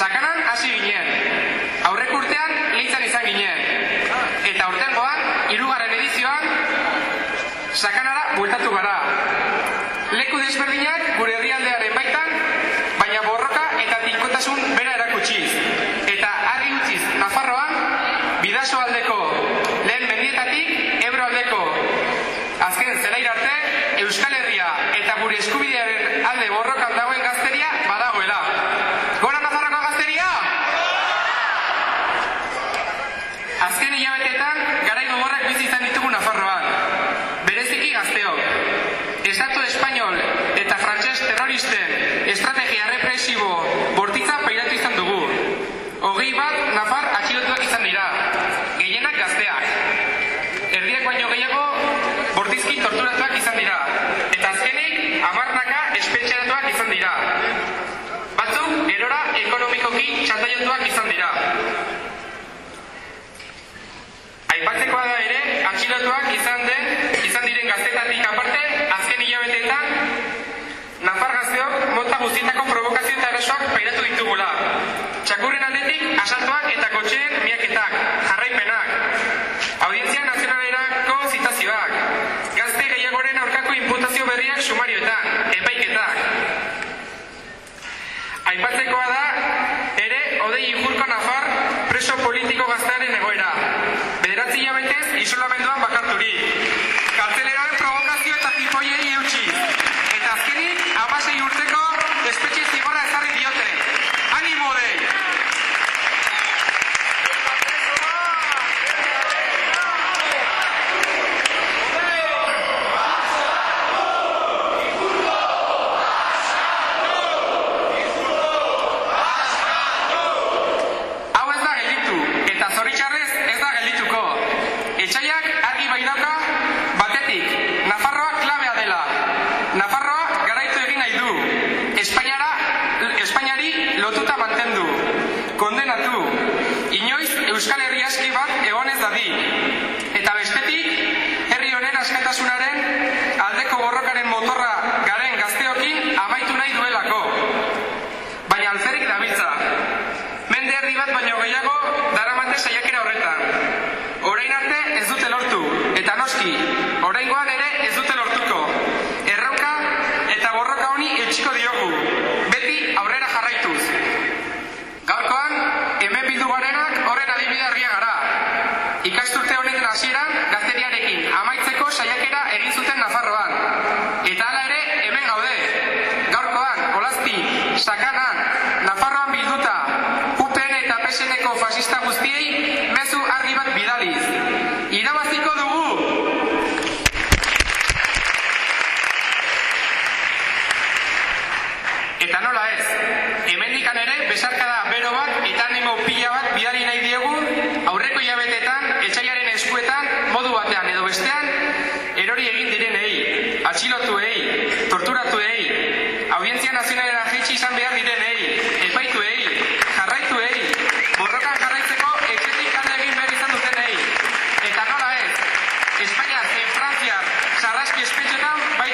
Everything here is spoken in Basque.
sakanan hasi ginen. Aurrek urtean leitzan izan ginen. borroka nafar preso politiko gaztearen egoera. Bederatzi jabetez isolamenduan bakarturik. dadin. Eta bestetik, herri honen askatasunaren aldeko borrokaren motorra garen gazteokin amaitu nahi duelako. Baina alferik dabiltza. Mende herri bat baino gehiago daramate saiakera horretan. Orain arte ez dute lortu, eta noski, oraingoan ere ez dute lortuko. Erronka eta borroka honi etxiko Ikasturte honen hasieran gazteriarekin amaitzeko saiakera egin zuten Nafarroan. Eta hala ere hemen gaude. Gaurkoan, Olazti, Sakana, Nafarroan bilduta, UPN eta PSNeko fasista guztiei mezu argi bat bidaliz. Irabaziko dugu Eta nola ez, hemendikan ere besarkada bero bat eta animo pila bat bidali nahi diegu bestean, erori egin direnei, atxilotuei, torturatuei, audientzia nazionalera jeitsi izan behar direnei, epaituei, jarraituei, borrokan jarraitzeko etxetik kalde egin behar izan dutenei. Eta nola ez, Espainiar, en Frantziar, sarraski espetxetan, bai